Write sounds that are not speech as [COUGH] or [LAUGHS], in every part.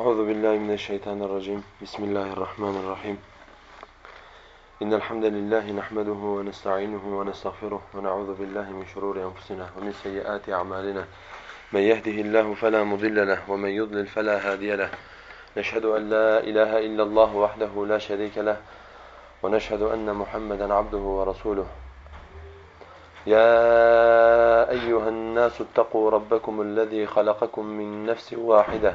أعوذ بالله من الشيطان الرجيم. بسم الله الرحمن الرحيم. إن الحمد لله نحمده ونستعينه ونستغفره ونعوذ بالله من شرور أنفسنا ومن سيئات أعمالنا. من يهده الله فلا مضل له ومن يضلل فلا هادي له. نشهد أن لا إله إلا الله وحده لا شريك له ونشهد أن محمدا عبده ورسوله. يا أيها الناس اتقوا ربكم الذي خلقكم من نفس واحدة.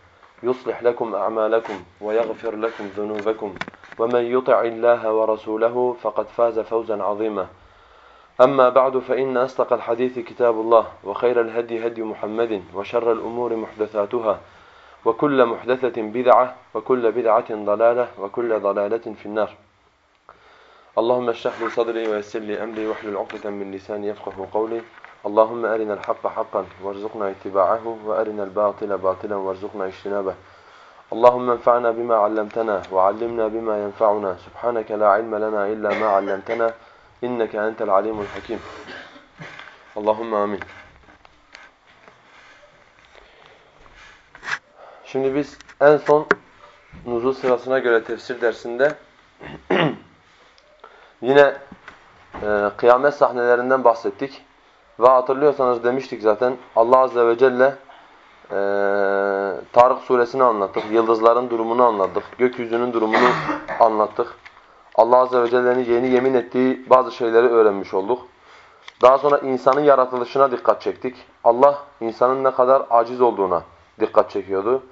يصلح لكم أعمالكم ويغفر لكم ذنوبكم ومن يطع الله ورسوله فقد فاز فوزا عظيما. أما بعد فإن أصدق الحديث كتاب الله وخير الهدي هدي محمد وشر الأمور محدثاتها وكل محدثة بدعة وكل بدعة ضلالة وكل ضلالة في النار. اللهم اشرح لي صدري ويسر لي أمري واحلل عقدة من لساني يفقه قولي. Allahümme erinel hakka hakkan verzukna ittiba'ahu ve erinel batile batilen verzukna iştinabeh. Allahümme enfa'na bima allamtana ve allimna bima yenfa'una. Subhaneke la ilme lena illa ma allamtana. İnneke entel alimul hakim. Allahümme amin. Şimdi biz en son nuzul sırasına göre tefsir dersinde [CLEARS THROAT] yine e, kıyamet sahnelerinden bahsettik. Ve hatırlıyorsanız demiştik zaten Allah Azze ve Celle e, Tarık suresini anlattık. Yıldızların durumunu anlattık. Gökyüzünün durumunu anlattık. Allah Azze ve Celle'nin yeni yemin ettiği bazı şeyleri öğrenmiş olduk. Daha sonra insanın yaratılışına dikkat çektik. Allah insanın ne kadar aciz olduğuna dikkat çekiyordu.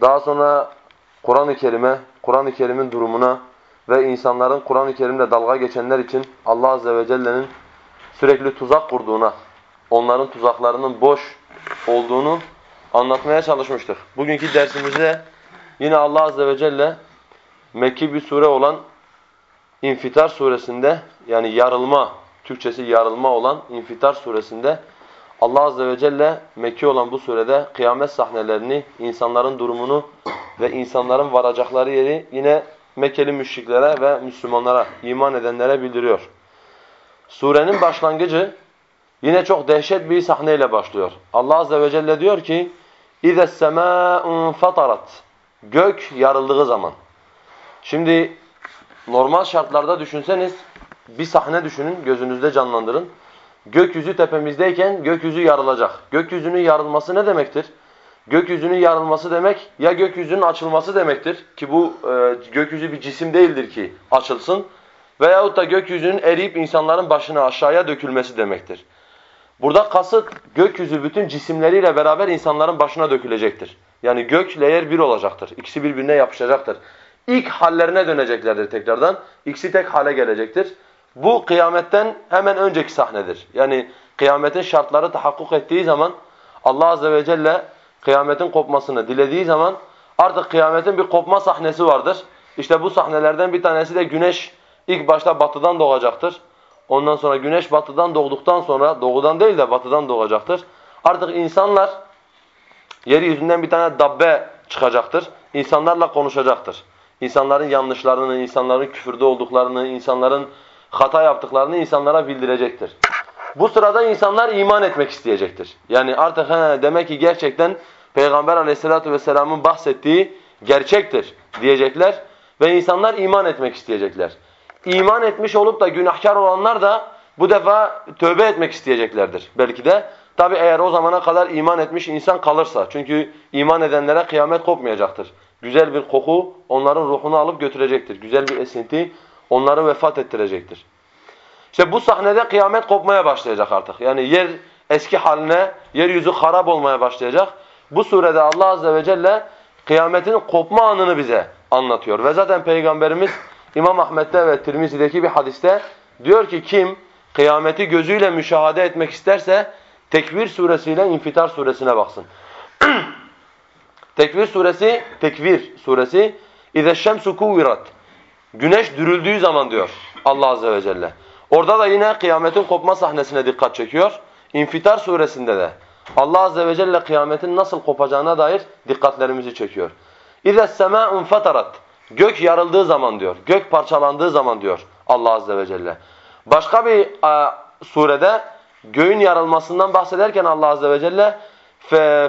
Daha sonra Kur'an-ı Kerim'e, Kur'an-ı Kerim'in durumuna ve insanların Kur'an-ı Kerim'le dalga geçenler için Allah Azze ve Celle'nin sürekli tuzak kurduğuna, onların tuzaklarının boş olduğunu anlatmaya çalışmıştık. Bugünkü dersimizde yine Allah Azze ve Celle Mekki bir sure olan İnfitar suresinde yani yarılma, Türkçesi yarılma olan İnfitar suresinde Allah Azze ve Celle Mekki olan bu surede kıyamet sahnelerini, insanların durumunu ve insanların varacakları yeri yine Mekkeli müşriklere ve Müslümanlara, iman edenlere bildiriyor. Surenin başlangıcı yine çok dehşet bir sahneyle başlıyor. Allah azze ve celle diyor ki: "İza semâ'un fatarat." Gök yarıldığı zaman. Şimdi normal şartlarda düşünseniz bir sahne düşünün, gözünüzde canlandırın. Gökyüzü tepemizdeyken gökyüzü yarılacak. Gökyüzünün yarılması ne demektir? Gökyüzünün yarılması demek ya gökyüzünün açılması demektir ki bu e, gökyüzü bir cisim değildir ki açılsın Veyahut da gökyüzünün eriyip insanların başına aşağıya dökülmesi demektir. Burada kasıt gökyüzü bütün cisimleriyle beraber insanların başına dökülecektir. Yani gökle yer bir olacaktır. İkisi birbirine yapışacaktır. İlk hallerine döneceklerdir tekrardan. İkisi tek hale gelecektir. Bu kıyametten hemen önceki sahnedir. Yani kıyametin şartları tahakkuk ettiği zaman Allah Azze ve Celle kıyametin kopmasını dilediği zaman artık kıyametin bir kopma sahnesi vardır. İşte bu sahnelerden bir tanesi de güneş ilk başta batıdan doğacaktır. Ondan sonra güneş batıdan doğduktan sonra doğudan değil de batıdan doğacaktır. Artık insanlar yeryüzünden bir tane dabbe çıkacaktır. İnsanlarla konuşacaktır. İnsanların yanlışlarını, insanların küfürde olduklarını, insanların hata yaptıklarını insanlara bildirecektir. Bu sırada insanlar iman etmek isteyecektir. Yani artık he, demek ki gerçekten Peygamber aleyhissalatu vesselamın bahsettiği gerçektir diyecekler ve insanlar iman etmek isteyecekler. İman etmiş olup da günahkar olanlar da bu defa tövbe etmek isteyeceklerdir belki de. Tabi eğer o zamana kadar iman etmiş insan kalırsa. Çünkü iman edenlere kıyamet kopmayacaktır. Güzel bir koku onların ruhunu alıp götürecektir. Güzel bir esinti onları vefat ettirecektir. İşte bu sahnede kıyamet kopmaya başlayacak artık. Yani yer eski haline, yeryüzü harap olmaya başlayacak. Bu surede Allah Azze ve Celle kıyametin kopma anını bize anlatıyor. Ve zaten Peygamberimiz İmam Ahmet'te ve Tirmizi'deki bir hadiste diyor ki kim kıyameti gözüyle müşahede etmek isterse Tekvir suresiyle İnfitar suresine baksın. [CLEARS THROAT] Tekvir suresi, Tekvir suresi İze şemsu kuvirat. Güneş dürüldüğü zaman diyor Allah azze ve celle. Orada da yine kıyametin kopma sahnesine dikkat çekiyor. İnfitar suresinde de Allah azze ve celle kıyametin nasıl kopacağına dair dikkatlerimizi çekiyor. Sema'un fatarat. Gök yarıldığı zaman diyor. Gök parçalandığı zaman diyor Allah azze ve celle. Başka bir e, surede göğün yarılmasından bahsederken Allah azze ve celle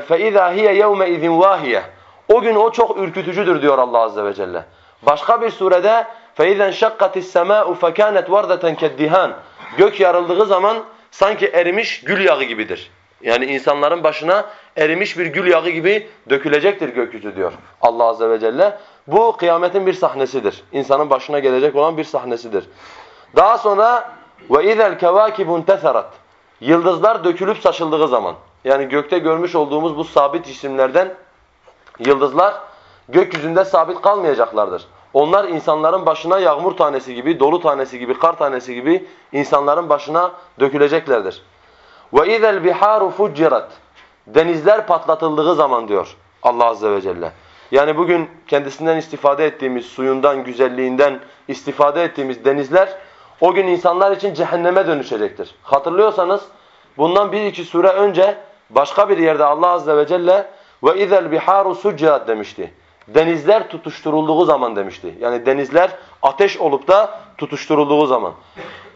فَاِذَا هِيَ يَوْمَ اِذٍ وَاهِيَ O gün o çok ürkütücüdür diyor Allah azze ve celle. Başka bir surede فَاِذَا انْشَقَّتِ السَّمَاءُ فَكَانَتْ وَرْدَةً كَدِّهَانِ Gök yarıldığı zaman sanki erimiş gül yağı gibidir. Yani insanların başına erimiş bir gül yağı gibi dökülecektir gökyüzü diyor Allah azze ve celle. Bu kıyametin bir sahnesidir. İnsanın başına gelecek olan bir sahnesidir. Daha sonra وَاِذَا الْكَوَاكِبُ انْتَثَرَتْ Yıldızlar dökülüp saçıldığı zaman. Yani gökte görmüş olduğumuz bu sabit isimlerden yıldızlar gökyüzünde sabit kalmayacaklardır. Onlar insanların başına yağmur tanesi gibi, dolu tanesi gibi, kar tanesi gibi insanların başına döküleceklerdir. وَاِذَا الْبِحَارُ فُجِّرَتْ Denizler patlatıldığı zaman diyor Allah Azze ve Celle. Yani bugün kendisinden istifade ettiğimiz suyundan, güzelliğinden istifade ettiğimiz denizler o gün insanlar için cehenneme dönüşecektir. Hatırlıyorsanız bundan bir iki sure önce başka bir yerde Allah azze ve celle ve izel biharu suciat demişti. Denizler tutuşturulduğu zaman demişti. Yani denizler ateş olup da tutuşturulduğu zaman.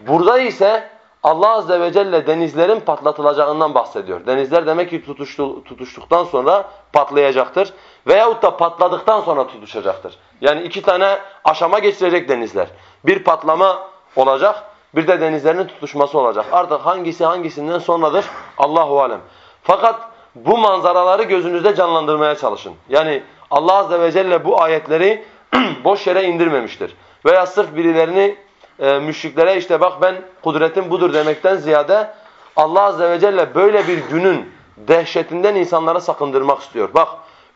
Burada ise Allah Azze ve Celle denizlerin patlatılacağından bahsediyor. Denizler demek ki tutuştu, tutuştuktan sonra patlayacaktır. Veyahut da patladıktan sonra tutuşacaktır. Yani iki tane aşama geçirecek denizler. Bir patlama olacak, bir de denizlerin tutuşması olacak. Artık hangisi hangisinden sonradır Allahu alem. Fakat bu manzaraları gözünüzde canlandırmaya çalışın. Yani Allah azze ve celle bu ayetleri [CLEARS THROAT] boş yere indirmemiştir. Veya sırf birilerini e, müşriklere işte bak ben kudretim budur demekten ziyade Allah azze ve celle böyle bir günün dehşetinden insanları sakındırmak istiyor. Bak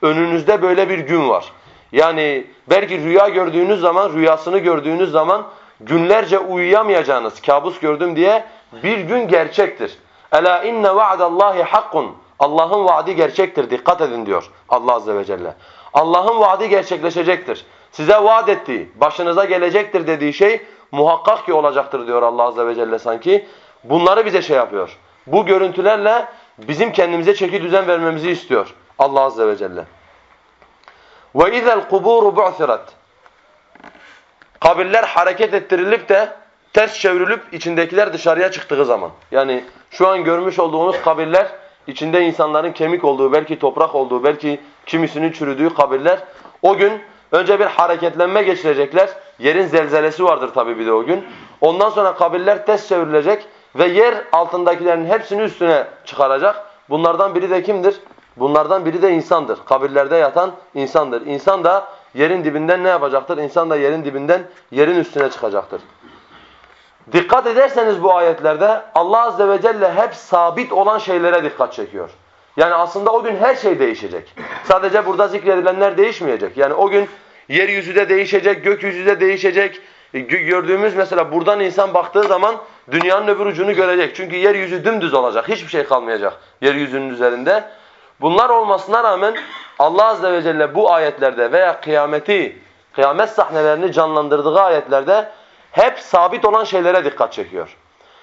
önünüzde böyle bir gün var. Yani belki rüya gördüğünüz zaman, rüyasını gördüğünüz zaman günlerce uyuyamayacağınız, kabus gördüm diye bir gün gerçektir. Ela inne va'dallahi hakkun. Allah'ın vaadi gerçektir. Dikkat edin diyor Allah azze ve celle. Allah'ın vaadi gerçekleşecektir. Size vaat ettiği, başınıza gelecektir dediği şey muhakkak ki olacaktır diyor Allah azze ve celle sanki. Bunları bize şey yapıyor. Bu görüntülerle bizim kendimize çeki düzen vermemizi istiyor Allah azze ve celle. İzel kuburu bu'sirat. Kabirler hareket ettirilip de ters çevrilip içindekiler dışarıya çıktığı zaman. Yani şu an görmüş olduğunuz kabirler içinde insanların kemik olduğu, belki toprak olduğu, belki kimisinin çürüdüğü kabirler. O gün önce bir hareketlenme geçirecekler. Yerin zelzelesi vardır tabii bir de o gün. Ondan sonra kabirler ters çevrilecek ve yer altındakilerin hepsini üstüne çıkaracak. Bunlardan biri de kimdir? Bunlardan biri de insandır. Kabirlerde yatan insandır. İnsan da yerin dibinden ne yapacaktır? İnsan da yerin dibinden yerin üstüne çıkacaktır. Dikkat ederseniz bu ayetlerde Allah Azze ve Celle hep sabit olan şeylere dikkat çekiyor. Yani aslında o gün her şey değişecek. Sadece burada zikredilenler değişmeyecek. Yani o gün yeryüzü de değişecek, gökyüzü de değişecek. Gördüğümüz mesela buradan insan baktığı zaman dünyanın öbür ucunu görecek. Çünkü yeryüzü dümdüz olacak. Hiçbir şey kalmayacak yeryüzünün üzerinde. Bunlar olmasına rağmen Allah Azze ve Celle bu ayetlerde veya kıyameti, kıyamet sahnelerini canlandırdığı ayetlerde hep sabit olan şeylere dikkat çekiyor.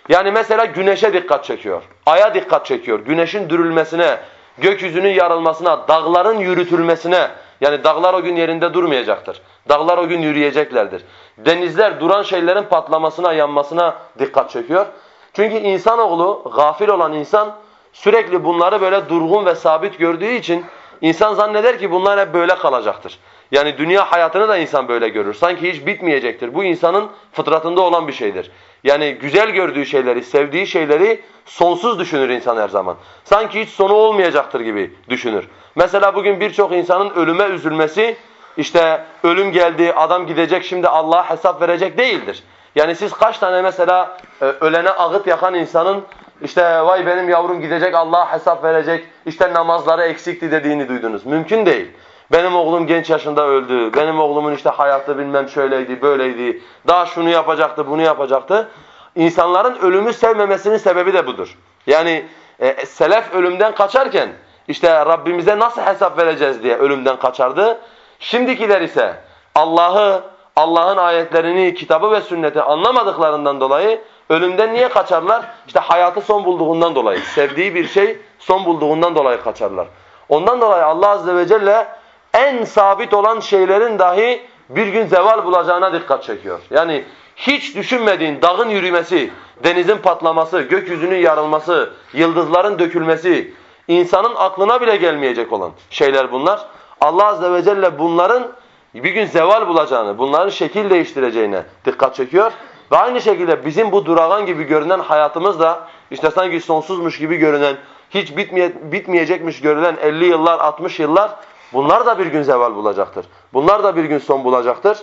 Yani mesela güneşe dikkat çekiyor, aya dikkat çekiyor, güneşin dürülmesine, gökyüzünün yarılmasına, dağların yürütülmesine, yani dağlar o gün yerinde durmayacaktır. Dağlar o gün yürüyeceklerdir. Denizler duran şeylerin patlamasına, yanmasına dikkat çekiyor. Çünkü insanoğlu, gafil olan insan sürekli bunları böyle durgun ve sabit gördüğü için insan zanneder ki bunlar hep böyle kalacaktır. Yani dünya hayatını da insan böyle görür. Sanki hiç bitmeyecektir. Bu insanın fıtratında olan bir şeydir. Yani güzel gördüğü şeyleri, sevdiği şeyleri sonsuz düşünür insan her zaman. Sanki hiç sonu olmayacaktır gibi düşünür. Mesela bugün birçok insanın ölüme üzülmesi, işte ölüm geldi, adam gidecek şimdi Allah'a hesap verecek değildir. Yani siz kaç tane mesela e, ölene ağıt yakan insanın işte vay benim yavrum gidecek Allah'a hesap verecek, işte namazları eksikti dediğini duydunuz. Mümkün değil. Benim oğlum genç yaşında öldü. Benim oğlumun işte hayatı bilmem şöyleydi, böyleydi. Daha şunu yapacaktı, bunu yapacaktı. İnsanların ölümü sevmemesinin sebebi de budur. Yani e, selef ölümden kaçarken işte Rabbimize nasıl hesap vereceğiz diye ölümden kaçardı. Şimdikiler ise Allah'ı, Allah'ın ayetlerini, kitabı ve sünneti anlamadıklarından dolayı ölümden niye kaçarlar? İşte hayatı son bulduğundan dolayı. Sevdiği bir şey son bulduğundan dolayı kaçarlar. Ondan dolayı Allah Azze ve Celle en sabit olan şeylerin dahi bir gün zeval bulacağına dikkat çekiyor. Yani hiç düşünmediğin dağın yürümesi, denizin patlaması, gökyüzünün yarılması, yıldızların dökülmesi, insanın aklına bile gelmeyecek olan şeyler bunlar. Allah Azze ve Celle bunların bir gün zeval bulacağını, bunların şekil değiştireceğine dikkat çekiyor. Ve aynı şekilde bizim bu durağan gibi görünen hayatımız da işte sanki sonsuzmuş gibi görünen, hiç bitmeye, bitmeyecekmiş görülen 50 yıllar, 60 yıllar bunlar da bir gün zeval bulacaktır. Bunlar da bir gün son bulacaktır.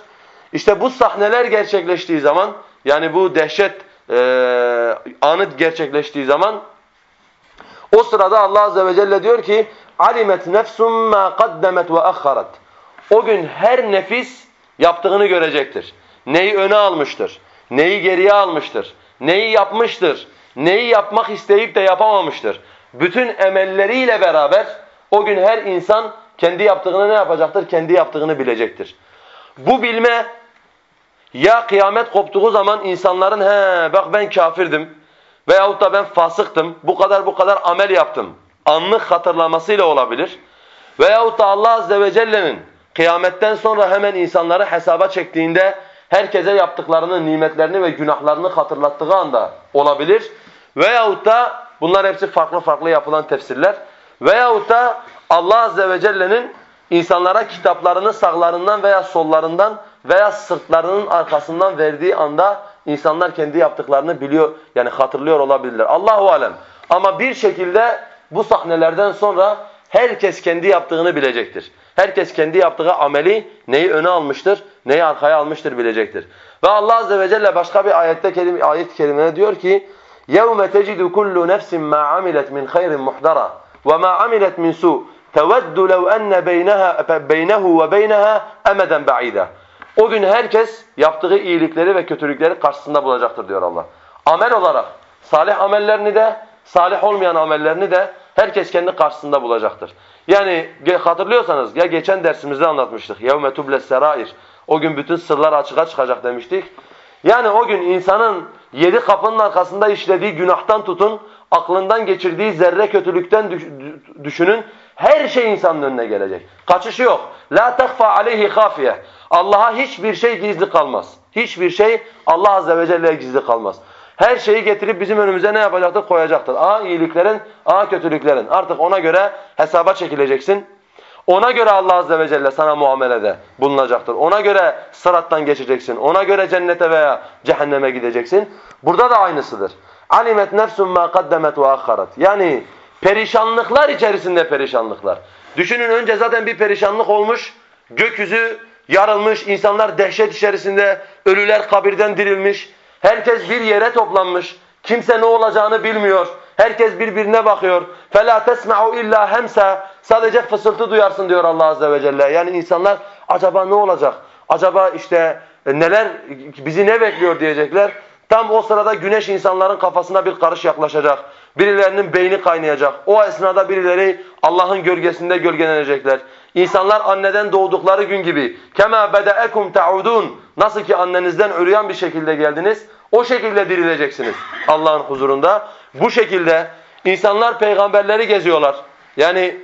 İşte bu sahneler gerçekleştiği zaman yani bu dehşet e, anı gerçekleştiği zaman o sırada Allah Azze ve Celle diyor ki alimet nefsum ma qaddemet ve akharat. O gün her nefis yaptığını görecektir. Neyi öne almıştır, neyi geriye almıştır, neyi yapmıştır, neyi yapmak isteyip de yapamamıştır. Bütün emelleriyle beraber o gün her insan kendi yaptığını ne yapacaktır? Kendi yaptığını bilecektir. Bu bilme ya kıyamet koptuğu zaman insanların he bak ben kafirdim veyahut da ben fasıktım, bu kadar bu kadar amel yaptım. Anlık hatırlamasıyla olabilir. Veyahut da Allah Azze ve Celle'nin kıyametten sonra hemen insanları hesaba çektiğinde herkese yaptıklarını, nimetlerini ve günahlarını hatırlattığı anda olabilir. Veyahut da bunlar hepsi farklı farklı yapılan tefsirler. Veyahut da Allah Azze ve Celle'nin insanlara kitaplarını sağlarından veya sollarından veya sırtlarının arkasından verdiği anda insanlar kendi yaptıklarını biliyor yani hatırlıyor olabilirler. Allahu alem. Ama bir şekilde bu sahnelerden sonra herkes kendi yaptığını bilecektir. Herkes kendi yaptığı ameli neyi öne almıştır, neyi arkaya almıştır bilecektir. Ve Allah azze ve celle başka bir ayette kelime ayet kerimede diyor ki: "Yevme tecidu kullu nefsin ma amilet min hayrin muhdara ve ma amilet min su teveddu lev enne beyneha beynehu ve beyneha emeden ba'ida." O gün herkes yaptığı iyilikleri ve kötülükleri karşısında bulacaktır diyor Allah. Amel olarak salih amellerini de salih olmayan amellerini de herkes kendi karşısında bulacaktır. Yani hatırlıyorsanız ya geçen dersimizde anlatmıştık. يَوْمَ تُبْلَ السَّرَائِرِ O gün bütün sırlar açığa çıkacak demiştik. Yani o gün insanın yedi kapının arkasında işlediği günahtan tutun, aklından geçirdiği zerre kötülükten düşünün. Her şey insanın önüne gelecek. Kaçışı yok. La takfa aleyhi hafiye. Allah'a hiçbir şey gizli kalmaz. Hiçbir şey Allah azze ve celle'ye gizli kalmaz. Her şeyi getirip bizim önümüze ne yapacaktır? Koyacaktır. A iyiliklerin, A kötülüklerin. Artık ona göre hesaba çekileceksin. Ona göre Allah azze ve celle sana muamelede bulunacaktır. Ona göre sırattan geçeceksin. Ona göre cennete veya cehenneme gideceksin. Burada da aynısıdır Alimet nefsun ma kaddemet ve akharat. Yani perişanlıklar içerisinde perişanlıklar. Düşünün önce zaten bir perişanlık olmuş. Gökyüzü yarılmış, insanlar dehşet içerisinde, ölüler kabirden dirilmiş. Herkes bir yere toplanmış. Kimse ne olacağını bilmiyor. Herkes birbirine bakıyor. فَلَا تَسْمَعُ illa hemsa. Sadece fısıltı duyarsın diyor Allah Azze ve Celle. Yani insanlar acaba ne olacak? Acaba işte e, neler, bizi ne bekliyor diyecekler. Tam o sırada güneş insanların kafasına bir karış yaklaşacak. Birilerinin beyni kaynayacak. O esnada birileri Allah'ın gölgesinde gölgelenecekler. İnsanlar anneden doğdukları gün gibi kema bedeekum taudun nasıl ki annenizden ürüyen bir şekilde geldiniz o şekilde dirileceksiniz Allah'ın huzurunda. Bu şekilde insanlar peygamberleri geziyorlar. Yani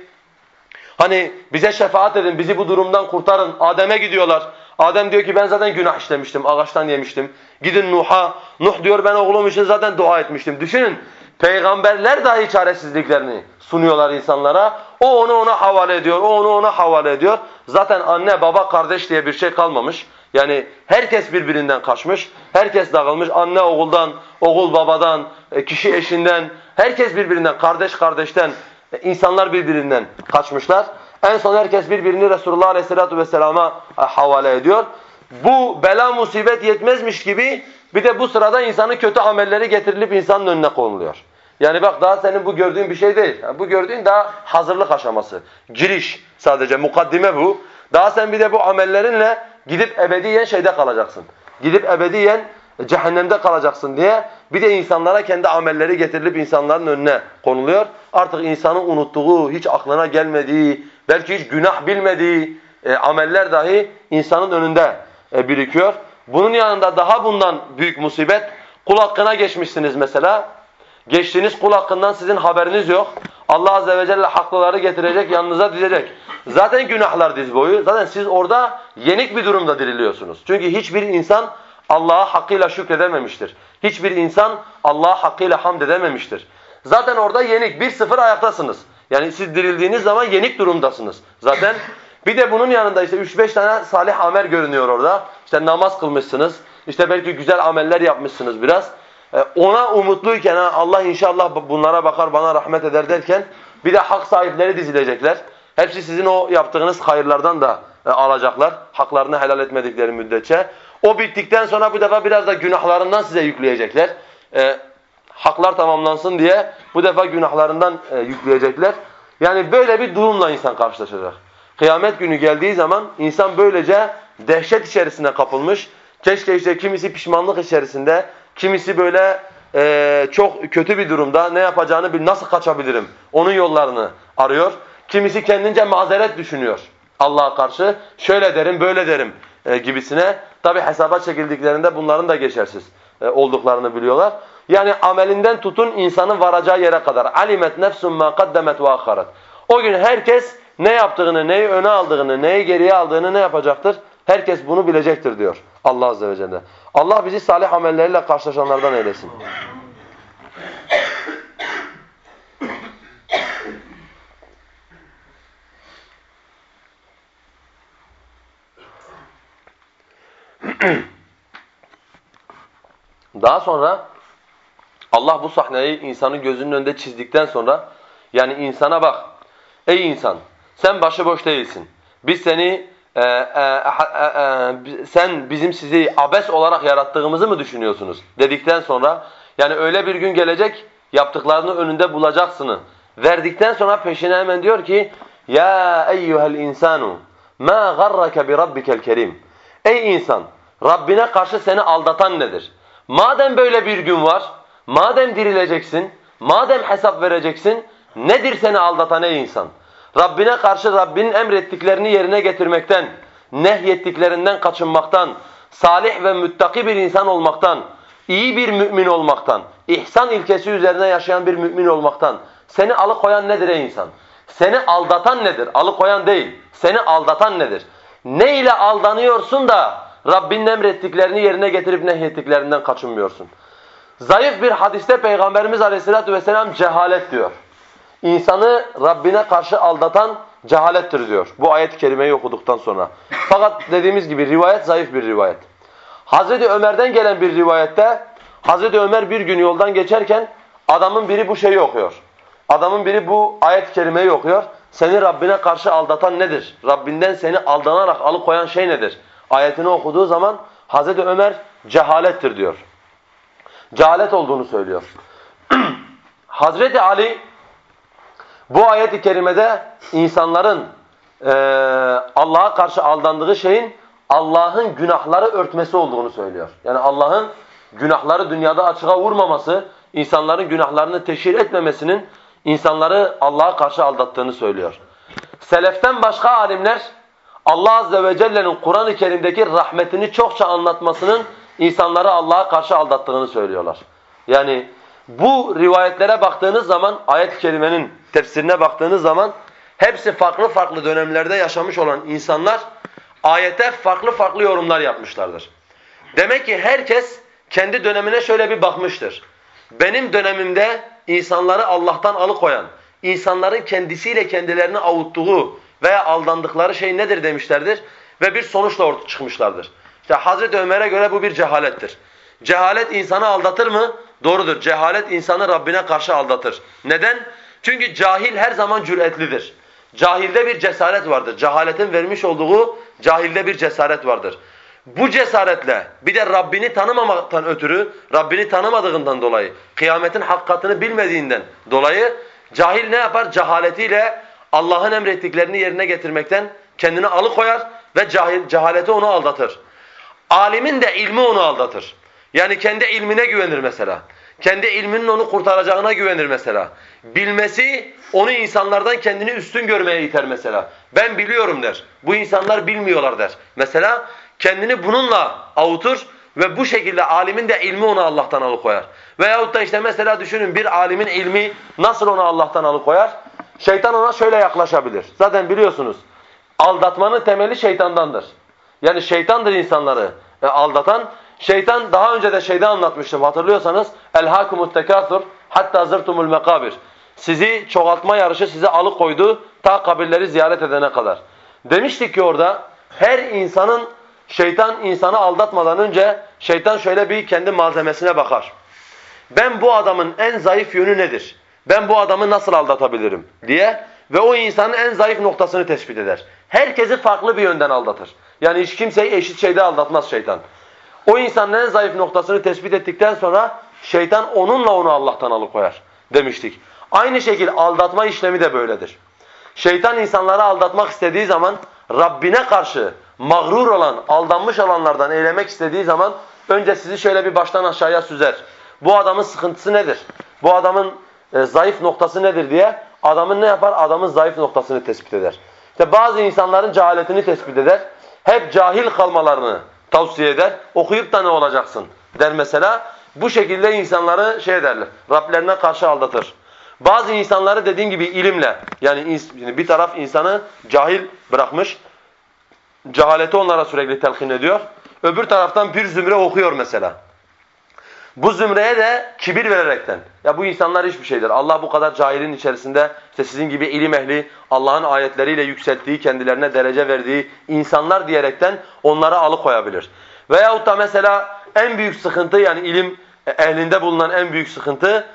hani bize şefaat edin, bizi bu durumdan kurtarın. Adem'e gidiyorlar. Adem diyor ki ben zaten günah işlemiştim, ağaçtan yemiştim. Gidin Nuh'a. Nuh diyor ben oğlum için zaten dua etmiştim. Düşünün peygamberler dahi çaresizliklerini sunuyorlar insanlara. O onu ona havale ediyor, o onu ona havale ediyor. Zaten anne, baba, kardeş diye bir şey kalmamış. Yani herkes birbirinden kaçmış, herkes dağılmış. Anne oğuldan, oğul babadan, e, kişi eşinden, herkes birbirinden, kardeş kardeşten, e, insanlar birbirinden kaçmışlar. En son herkes birbirini Resulullah Aleyhisselatü Vesselam'a e, havale ediyor. Bu bela musibet yetmezmiş gibi bir de bu sırada insanın kötü amelleri getirilip insanın önüne konuluyor. Yani bak daha senin bu gördüğün bir şey değil. bu gördüğün daha hazırlık aşaması. Giriş sadece mukaddime bu. Daha sen bir de bu amellerinle gidip ebediyen şeyde kalacaksın. Gidip ebediyen cehennemde kalacaksın diye bir de insanlara kendi amelleri getirilip insanların önüne konuluyor. Artık insanın unuttuğu, hiç aklına gelmediği, belki hiç günah bilmediği, e, ameller dahi insanın önünde e, birikiyor. Bunun yanında daha bundan büyük musibet kul hakkına geçmişsiniz mesela. Geçtiğiniz kul hakkından sizin haberiniz yok. Allah azze ve celle haklıları getirecek, yanınıza dizecek. Zaten günahlar diz boyu. Zaten siz orada yenik bir durumda diriliyorsunuz. Çünkü hiçbir insan Allah'a hakkıyla şükredememiştir. Hiçbir insan Allah'a hakkıyla hamd edememiştir. Zaten orada yenik, bir sıfır ayaktasınız. Yani siz dirildiğiniz zaman yenik durumdasınız. Zaten [LAUGHS] bir de bunun yanında işte 3-5 tane salih amel görünüyor orada. İşte namaz kılmışsınız. İşte belki güzel ameller yapmışsınız biraz. Ee, ona umutluyken Allah inşallah bunlara bakar bana rahmet eder derken bir de hak sahipleri dizilecekler. Hepsi sizin o yaptığınız hayırlardan da e, alacaklar. Haklarını helal etmedikleri müddetçe. O bittikten sonra bu defa biraz da günahlarından size yükleyecekler. Haklar tamamlansın diye bu defa günahlarından e, yükleyecekler. Yani böyle bir durumla insan karşılaşacak. Kıyamet günü geldiği zaman insan böylece dehşet içerisine kapılmış. Keşke işte kimisi pişmanlık içerisinde, kimisi böyle e, çok kötü bir durumda ne yapacağını bil, nasıl kaçabilirim onun yollarını arıyor. Kimisi kendince mazeret düşünüyor Allah'a karşı. Şöyle derim, böyle derim e, gibisine. Tabi hesaba çekildiklerinde bunların da geçersiz e, olduklarını biliyorlar. Yani amelinden tutun insanın varacağı yere kadar. Alimet nefsun ma kaddemet ve akharat. O gün herkes ne yaptığını, neyi öne aldığını, neyi geriye aldığını ne yapacaktır? Herkes bunu bilecektir diyor Allah Azze ve Celle. Allah bizi salih amelleriyle karşılaşanlardan eylesin. Daha sonra Allah bu sahneyi insanın gözünün önünde çizdikten sonra yani insana bak ey insan sen başıboş değilsin. Biz seni e, e, e, e, sen bizim sizi abes olarak yarattığımızı mı düşünüyorsunuz dedikten sonra yani öyle bir gün gelecek yaptıklarını önünde bulacaksını verdikten sonra peşine hemen diyor ki ya eyyuhel insanu ma garrake bi rabbikel kerim ey insan Rabbine karşı seni aldatan nedir? Madem böyle bir gün var, madem dirileceksin, madem hesap vereceksin, nedir seni aldatan ey insan? Rabbine karşı Rabbinin emrettiklerini yerine getirmekten, nehyettiklerinden kaçınmaktan, salih ve müttaki bir insan olmaktan, iyi bir mümin olmaktan, ihsan ilkesi üzerine yaşayan bir mümin olmaktan seni alıkoyan nedir ey insan? Seni aldatan nedir? Alıkoyan değil. Seni aldatan nedir? Ne ile aldanıyorsun da Rabbinin emrettiklerini yerine getirip nehyettiklerinden kaçınmıyorsun? Zayıf bir hadiste Peygamberimiz Aleyhisselatü vesselam cehalet diyor. İnsanı Rabbine karşı aldatan cehalettir diyor. Bu ayet-i kerimeyi okuduktan sonra. Fakat dediğimiz gibi rivayet zayıf bir rivayet. Hazreti Ömer'den gelen bir rivayette Hazreti Ömer bir gün yoldan geçerken adamın biri bu şeyi okuyor. Adamın biri bu ayet-i kerimeyi okuyor. Seni Rabbine karşı aldatan nedir? Rabbinden seni aldanarak alıkoyan şey nedir? Ayetini okuduğu zaman Hazreti Ömer cehalettir diyor. Cehalet olduğunu söylüyor. [CLEARS THROAT] Hazreti Ali bu ayet-i kerimede insanların e, Allah'a karşı aldandığı şeyin Allah'ın günahları örtmesi olduğunu söylüyor. Yani Allah'ın günahları dünyada açığa vurmaması, insanların günahlarını teşhir etmemesinin insanları Allah'a karşı aldattığını söylüyor. Seleften başka alimler Allah Azze ve Celle'nin Kur'an-ı Kerim'deki rahmetini çokça anlatmasının insanları Allah'a karşı aldattığını söylüyorlar. Yani bu rivayetlere baktığınız zaman, ayet-i kerimenin tefsirine baktığınız zaman hepsi farklı farklı dönemlerde yaşamış olan insanlar ayete farklı farklı yorumlar yapmışlardır. Demek ki herkes kendi dönemine şöyle bir bakmıştır. Benim dönemimde insanları Allah'tan alıkoyan, insanların kendisiyle kendilerini avuttuğu veya aldandıkları şey nedir demişlerdir ve bir sonuçla ortaya çıkmışlardır. İşte Hazreti Ömer'e göre bu bir cehalettir. Cehalet insanı aldatır mı? Doğrudur. Cehalet insanı Rabbine karşı aldatır. Neden? Çünkü cahil her zaman cüretlidir. Cahilde bir cesaret vardır. Cehaletin vermiş olduğu cahilde bir cesaret vardır. Bu cesaretle bir de Rabbini tanımamaktan ötürü, Rabbini tanımadığından dolayı, kıyametin hakikatini bilmediğinden dolayı cahil ne yapar? Cehaletiyle Allah'ın emrettiklerini yerine getirmekten kendini alıkoyar ve cahil, cehaleti onu aldatır. Alimin de ilmi onu aldatır. Yani kendi ilmine güvenir mesela. Kendi ilminin onu kurtaracağına güvenir mesela. Bilmesi onu insanlardan kendini üstün görmeye iter mesela. Ben biliyorum der. Bu insanlar bilmiyorlar der. Mesela kendini bununla avutur ve bu şekilde alimin de ilmi onu Allah'tan alıkoyar. Veyahut da işte mesela düşünün bir alimin ilmi nasıl onu Allah'tan alıkoyar? Şeytan ona şöyle yaklaşabilir. Zaten biliyorsunuz aldatmanın temeli şeytandandır. Yani şeytandır insanları e, aldatan. Şeytan daha önce de şeyde anlatmıştım hatırlıyorsanız. Elhakumut tekâthur hatta zırtumul mekabir. Sizi çoğaltma yarışı sizi alıkoydu ta kabirleri ziyaret edene kadar. Demiştik ki orada her insanın şeytan insanı aldatmadan önce şeytan şöyle bir kendi malzemesine bakar. Ben bu adamın en zayıf yönü nedir? Ben bu adamı nasıl aldatabilirim diye ve o insanın en zayıf noktasını tespit eder. Herkesi farklı bir yönden aldatır. Yani hiç kimseyi eşit şeyde aldatmaz şeytan. O insanın en zayıf noktasını tespit ettikten sonra şeytan onunla onu Allah'tan alıkoyar demiştik. Aynı şekilde aldatma işlemi de böyledir. Şeytan insanları aldatmak istediği zaman Rabbine karşı mağrur olan, aldanmış olanlardan eylemek istediği zaman önce sizi şöyle bir baştan aşağıya süzer. Bu adamın sıkıntısı nedir? Bu adamın e, zayıf noktası nedir diye adamın ne yapar? Adamın zayıf noktasını tespit eder. İşte bazı insanların cehaletini tespit eder. Hep cahil kalmalarını tavsiye eder. Okuyup da ne olacaksın der mesela. Bu şekilde insanları şey ederler. Rablerine karşı aldatır. Bazı insanları dediğin gibi ilimle yani bir taraf insanı cahil bırakmış. Cehaleti onlara sürekli telkin ediyor. Öbür taraftan bir zümre okuyor mesela. Bu zümreye de kibir vererekten. Ya bu insanlar hiçbir şeydir. Allah bu kadar cahilin içerisinde işte sizin gibi ilim ehli, Allah'ın ayetleriyle yükselttiği, kendilerine derece verdiği insanlar diyerekten onları alıkoyabilir. Veyahut da mesela en büyük sıkıntı yani ilim ehlinde bulunan en büyük sıkıntı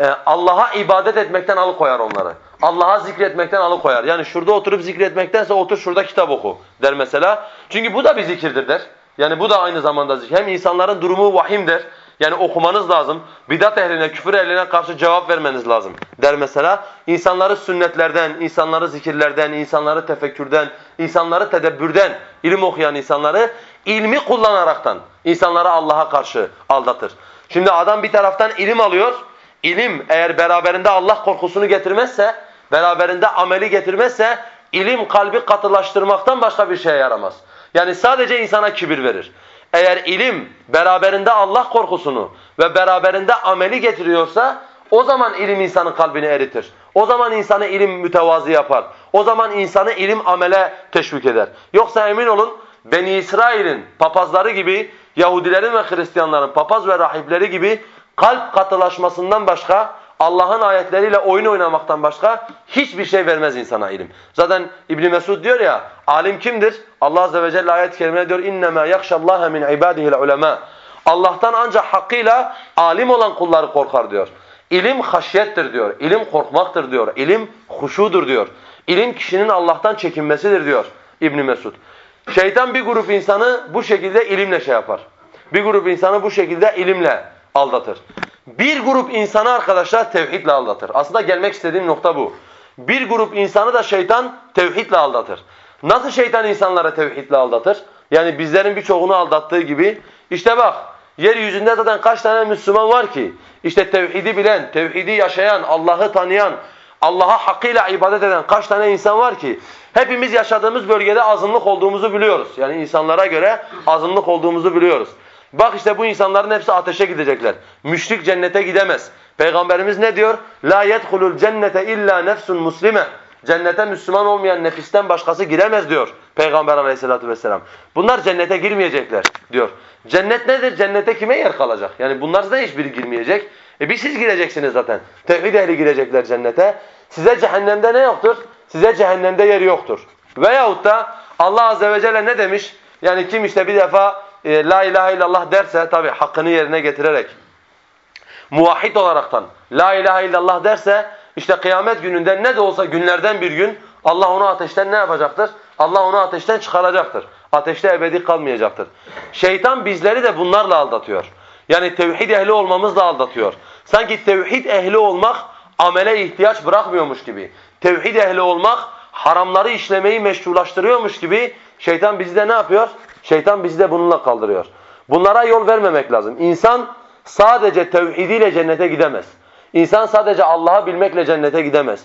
e, Allah'a ibadet etmekten alıkoyar onları. Allah'a zikretmekten alıkoyar. Yani şurada oturup zikretmektense otur şurada kitap oku der mesela. Çünkü bu da bir zikirdir der. Yani bu da aynı zamanda zikir. Hem insanların durumu vahimdir. Yani okumanız lazım. Bidat ehline, küfür ehline karşı cevap vermeniz lazım der mesela. İnsanları sünnetlerden, insanları zikirlerden, insanları tefekkürden, insanları tedebbürden ilim okuyan insanları ilmi kullanaraktan insanları Allah'a karşı aldatır. Şimdi adam bir taraftan ilim alıyor. İlim eğer beraberinde Allah korkusunu getirmezse, beraberinde ameli getirmezse ilim kalbi katılaştırmaktan başka bir şeye yaramaz. Yani sadece insana kibir verir. Eğer ilim beraberinde Allah korkusunu ve beraberinde ameli getiriyorsa o zaman ilim insanın kalbini eritir. O zaman insanı ilim mütevazi yapar. O zaman insanı ilim amele teşvik eder. Yoksa emin olun Beni İsrail'in papazları gibi Yahudilerin ve Hristiyanların papaz ve rahipleri gibi kalp katılaşmasından başka Allah'ın ayetleriyle oyun oynamaktan başka hiçbir şey vermez insana ilim. Zaten İbn Mesud diyor ya, alim kimdir? Allah azze ve celle ayet-i kerimede diyor innema yakhşallaha min ibadihi'l ulema. Allah'tan ancak hakkıyla alim olan kulları korkar diyor. İlim haşyettir diyor. İlim korkmaktır diyor. İlim huşudur diyor. İlim kişinin Allah'tan çekinmesidir diyor İbn Mesud. Şeytan bir grup insanı bu şekilde ilimle şey yapar. Bir grup insanı bu şekilde ilimle aldatır. Bir grup insanı arkadaşlar tevhidle aldatır. Aslında gelmek istediğim nokta bu. Bir grup insanı da şeytan tevhidle aldatır. Nasıl şeytan insanlara tevhidle aldatır? Yani bizlerin birçoğunu aldattığı gibi. İşte bak yeryüzünde zaten kaç tane Müslüman var ki? İşte tevhidi bilen, tevhidi yaşayan, Allah'ı tanıyan, Allah'a hakkıyla ibadet eden kaç tane insan var ki? Hepimiz yaşadığımız bölgede azınlık olduğumuzu biliyoruz. Yani insanlara göre azınlık olduğumuzu biliyoruz. Bak işte bu insanların hepsi ateşe gidecekler. Müşrik cennete gidemez. Peygamberimiz ne diyor? La yedhulul cennete illa nefsun muslime. Cennete Müslüman olmayan nefisten başkası giremez diyor Peygamber aleyhissalatu vesselam. Bunlar cennete girmeyecekler diyor. Cennet nedir? Cennete kime yer kalacak? Yani bunlar da hiçbiri girmeyecek. E bir siz gireceksiniz zaten. Tevhid ehli girecekler cennete. Size cehennemde ne yoktur? Size cehennemde yer yoktur. Veyahut da Allah azze ve celle ne demiş? Yani kim işte bir defa e, la ilahe illallah derse tabi hakkını yerine getirerek muvahhid olaraktan la ilahe illallah derse işte kıyamet gününde ne de olsa günlerden bir gün Allah onu ateşten ne yapacaktır? Allah onu ateşten çıkaracaktır. Ateşte ebedi kalmayacaktır. Şeytan bizleri de bunlarla aldatıyor. Yani tevhid ehli olmamızla aldatıyor. Sanki tevhid ehli olmak amele ihtiyaç bırakmıyormuş gibi. Tevhid ehli olmak haramları işlemeyi meşrulaştırıyormuş gibi şeytan bizi de ne yapıyor? Şeytan bizi de bununla kaldırıyor. Bunlara yol vermemek lazım. İnsan sadece tevhidiyle cennete gidemez. İnsan sadece Allah'ı bilmekle cennete gidemez.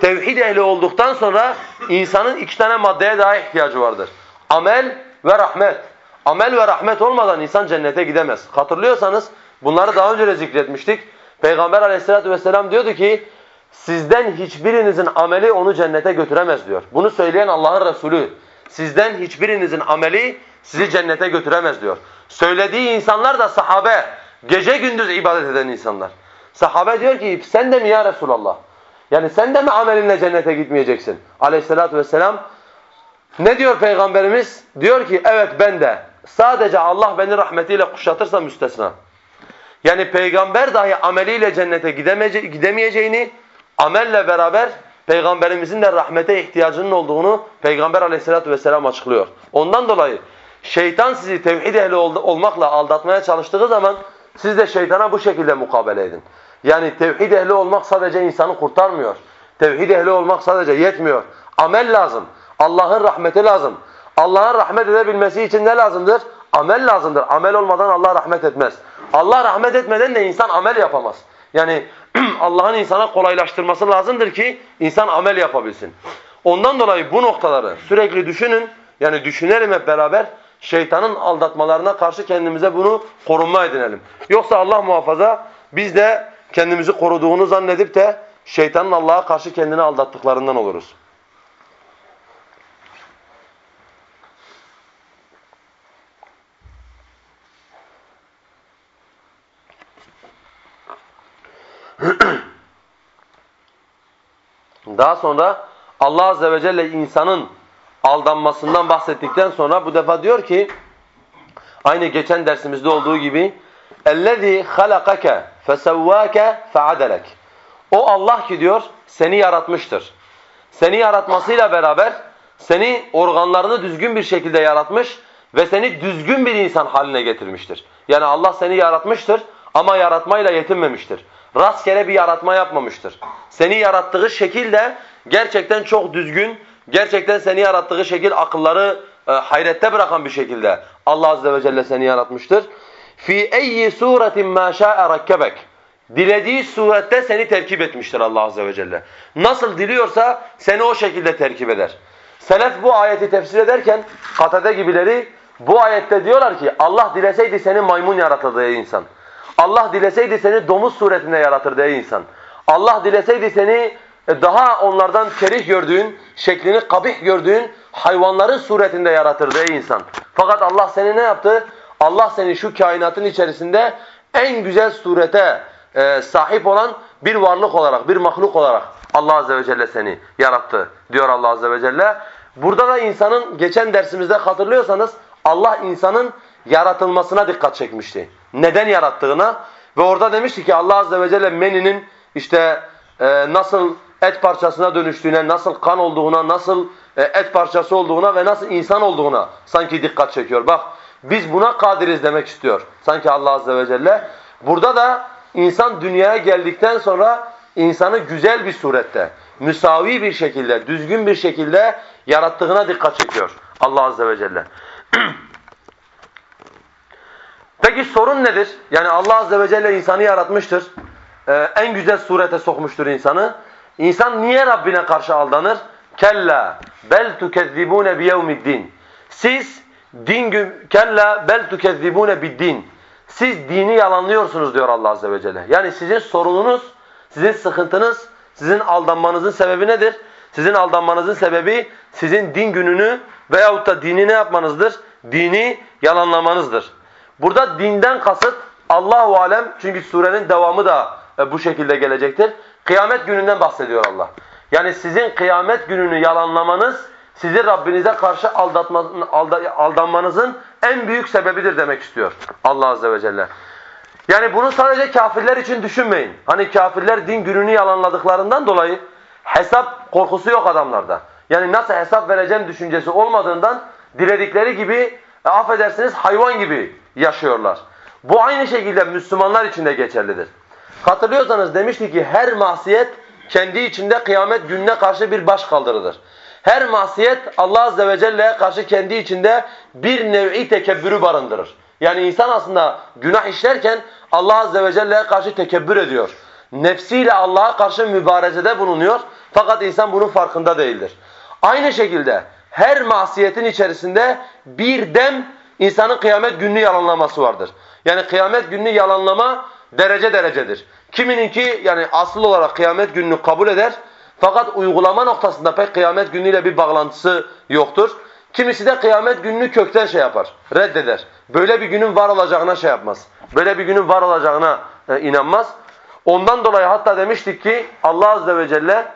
Tevhid ehli olduktan sonra insanın iki tane maddeye daha ihtiyacı vardır. Amel ve rahmet. Amel ve rahmet olmadan insan cennete gidemez. Hatırlıyorsanız bunları daha önce de zikretmiştik. Peygamber aleyhissalatü vesselam diyordu ki sizden hiçbirinizin ameli onu cennete götüremez diyor. Bunu söyleyen Allah'ın Resulü. Sizden hiçbirinizin ameli sizi cennete götüremez diyor. Söylediği insanlar da sahabe. Gece gündüz ibadet eden insanlar. Sahabe diyor ki sen de mi ya Resulallah? Yani sen de mi amelinle cennete gitmeyeceksin? Aleyhissalatü vesselam ne diyor Peygamberimiz? Diyor ki evet ben de. Sadece Allah beni rahmetiyle kuşatırsa müstesna. Yani peygamber dahi ameliyle cennete gidemeyeceğini, amelle beraber peygamberimizin de rahmete ihtiyacının olduğunu peygamber aleyhissalatü vesselam açıklıyor. Ondan dolayı şeytan sizi tevhid ehli olmakla aldatmaya çalıştığı zaman siz de şeytana bu şekilde mukabele edin. Yani tevhid ehli olmak sadece insanı kurtarmıyor. Tevhid ehli olmak sadece yetmiyor. Amel lazım. Allah'ın rahmeti lazım. Allah'ın rahmet edebilmesi için ne lazımdır? Amel lazımdır. Amel olmadan Allah rahmet etmez. Allah rahmet etmeden de insan amel yapamaz. Yani [CLEARS THROAT] Allah'ın insana kolaylaştırması lazımdır ki insan amel yapabilsin. Ondan dolayı bu noktaları sürekli düşünün. Yani düşünelim hep beraber. Şeytanın aldatmalarına karşı kendimize bunu korunma edinelim. Yoksa Allah muhafaza biz de kendimizi koruduğunu zannedip de şeytanın Allah'a karşı kendini aldattıklarından oluruz. [CLEARS THROAT] Daha sonra Allah Azze ve Celle insanın aldanmasından bahsettikten sonra bu defa diyor ki aynı geçen dersimizde olduğu gibi اَلَّذ۪ي خَلَقَكَ فَسَوَّاكَ فَعَدَلَكَ O Allah ki diyor seni yaratmıştır. Seni yaratmasıyla beraber seni organlarını düzgün bir şekilde yaratmış ve seni düzgün bir insan haline getirmiştir. Yani Allah seni yaratmıştır ama yaratmayla yetinmemiştir. Rastgele bir yaratma yapmamıştır. Seni yarattığı şekil de gerçekten çok düzgün, gerçekten seni yarattığı şekil akılları e, hayrette bırakan bir şekilde Allah azze ve celle seni yaratmıştır. Fi eyyi suretin ma şa'a rakkebek. Dilediği surette seni terkip etmiştir Allah azze ve celle. Nasıl diliyorsa seni o şekilde terkip eder. Selef bu ayeti tefsir ederken Katade gibileri bu ayette diyorlar ki Allah dileseydi seni maymun yaratırdı ey insan. Allah dileseydi seni domuz suretinde yaratır ey insan. Allah dileseydi seni daha onlardan kerih gördüğün, şeklini kabih gördüğün hayvanların suretinde yaratırdı ey insan. Fakat Allah seni ne yaptı? Allah seni şu kainatın içerisinde en güzel surete e, sahip olan bir varlık olarak, bir mahluk olarak Allah Azze ve Celle seni yarattı diyor Allah Azze ve Celle. Burada da insanın geçen dersimizde hatırlıyorsanız Allah insanın yaratılmasına dikkat çekmişti. Neden yarattığına ve orada demişti ki Allah Azze ve Celle meninin işte e, nasıl et parçasına dönüştüğüne, nasıl kan olduğuna, nasıl e, et parçası olduğuna ve nasıl insan olduğuna sanki dikkat çekiyor. Bak biz buna kadiriz demek istiyor sanki Allah Azze ve Celle. Burada da insan dünyaya geldikten sonra insanı güzel bir surette, müsavi bir şekilde, düzgün bir şekilde yarattığına dikkat çekiyor Allah Azze ve Celle. [CLEARS THROAT] Peki sorun nedir? Yani Allah Azze ve Celle insanı yaratmıştır. Ee, en güzel surete sokmuştur insanı. İnsan niye Rabbine karşı aldanır? Kella bel tukezzibune biyevmiddin. Siz din kella bel tukezzibune biddin. Siz dini yalanlıyorsunuz diyor Allah Azze ve Celle. Yani sizin sorununuz, sizin sıkıntınız, sizin aldanmanızın sebebi nedir? Sizin aldanmanızın sebebi sizin din gününü veyahut da dini ne yapmanızdır? Dini yalanlamanızdır. Burada dinden kasıt Allahu alem çünkü surenin devamı da e, bu şekilde gelecektir. Kıyamet gününden bahsediyor Allah. Yani sizin kıyamet gününü yalanlamanız sizi Rabbinize karşı aldatma, aldanmanızın en büyük sebebidir demek istiyor Allah azze ve celle. Yani bunu sadece kafirler için düşünmeyin. Hani kafirler din gününü yalanladıklarından dolayı hesap korkusu yok adamlarda. Yani nasıl hesap vereceğim düşüncesi olmadığından diledikleri gibi e, affedersiniz hayvan gibi yaşıyorlar. Bu aynı şekilde Müslümanlar için de geçerlidir. Hatırlıyorsanız demiştik ki her masiyet kendi içinde kıyamet gününe karşı bir baş kaldırıdır. Her masiyet Allah Azze ve Celle'ye karşı kendi içinde bir nev'i tekebbürü barındırır. Yani insan aslında günah işlerken Allah Azze ve Celle'ye karşı tekebbür ediyor. Nefsiyle Allah'a karşı mübarezede bulunuyor. Fakat insan bunun farkında değildir. Aynı şekilde her masiyetin içerisinde bir dem insanın kıyamet gününü yalanlaması vardır. Yani kıyamet gününü yalanlama derece derecedir. Kimininki yani asıl olarak kıyamet gününü kabul eder. Fakat uygulama noktasında pek kıyamet günüyle bir bağlantısı yoktur. Kimisi de kıyamet gününü kökten şey yapar, reddeder. Böyle bir günün var olacağına şey yapmaz. Böyle bir günün var olacağına e, inanmaz. Ondan dolayı hatta demiştik ki Allah Azze ve Celle